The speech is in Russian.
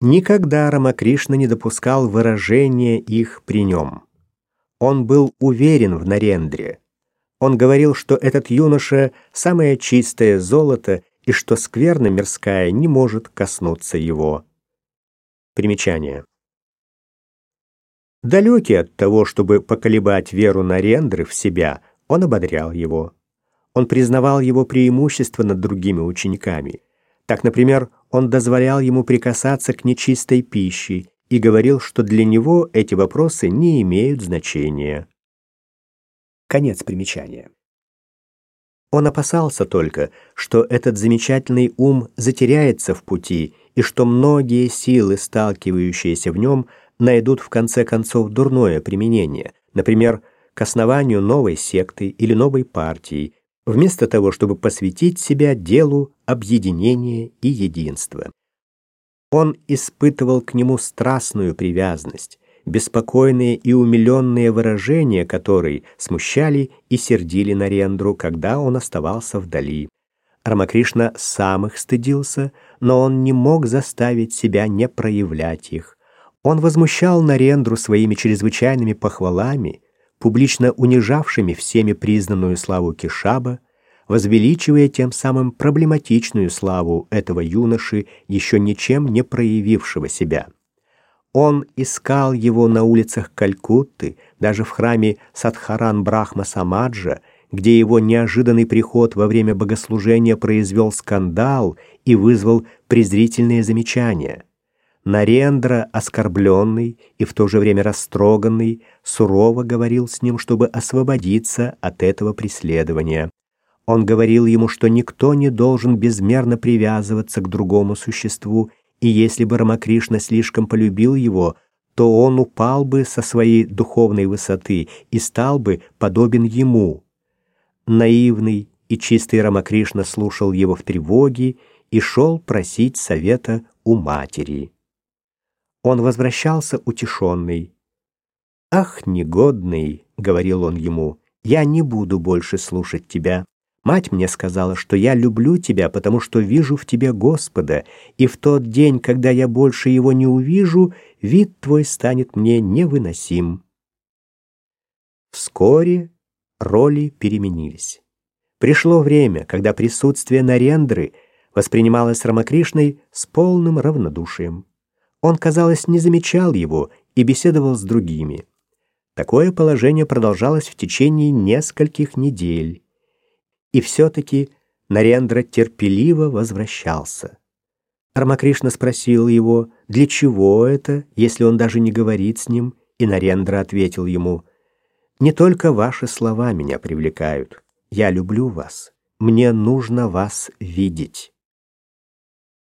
Никогда Рамакришна не допускал выражения их при нем. Он был уверен в Нарендре. Он говорил, что этот юноша — самое чистое золото и что скверна мирская не может коснуться его. Примечание. Далекий от того, чтобы поколебать веру Нарендры в себя, он ободрял его. Он признавал его преимущество над другими учениками. Так, например, он дозволял ему прикасаться к нечистой пище и говорил, что для него эти вопросы не имеют значения. Конец примечания. Он опасался только, что этот замечательный ум затеряется в пути и что многие силы, сталкивающиеся в нем, найдут в конце концов дурное применение, например, к основанию новой секты или новой партии, вместо того, чтобы посвятить себя делу объединения и единства. Он испытывал к нему страстную привязанность, беспокойные и умиленные выражения которой смущали и сердили Нарендру, когда он оставался вдали. Рамакришна сам их стыдился, но он не мог заставить себя не проявлять их. Он возмущал Нарендру своими чрезвычайными похвалами, публично унижавшими всеми признанную славу Кишаба, возвеличивая тем самым проблематичную славу этого юноши, еще ничем не проявившего себя. Он искал его на улицах Калькутты, даже в храме Садхаран Брахма Самаджа, где его неожиданный приход во время богослужения произвел скандал и вызвал презрительные замечания. Нарендра, оскорбленный и в то же время растроганный, сурово говорил с ним, чтобы освободиться от этого преследования. Он говорил ему, что никто не должен безмерно привязываться к другому существу, и если бы Рамакришна слишком полюбил его, то он упал бы со своей духовной высоты и стал бы подобен ему. Наивный и чистый Рамакришна слушал его в тревоге и шел просить совета у матери. Он возвращался утешенный. «Ах, негодный!» — говорил он ему. «Я не буду больше слушать тебя. Мать мне сказала, что я люблю тебя, потому что вижу в тебе Господа, и в тот день, когда я больше его не увижу, вид твой станет мне невыносим». Вскоре роли переменились. Пришло время, когда присутствие Нарендры воспринималось Рамакришной с полным равнодушием. Он, казалось, не замечал его и беседовал с другими. Такое положение продолжалось в течение нескольких недель. И все-таки Нарендра терпеливо возвращался. Рамакришна спросил его, для чего это, если он даже не говорит с ним, и Нарендра ответил ему, «Не только ваши слова меня привлекают. Я люблю вас. Мне нужно вас видеть».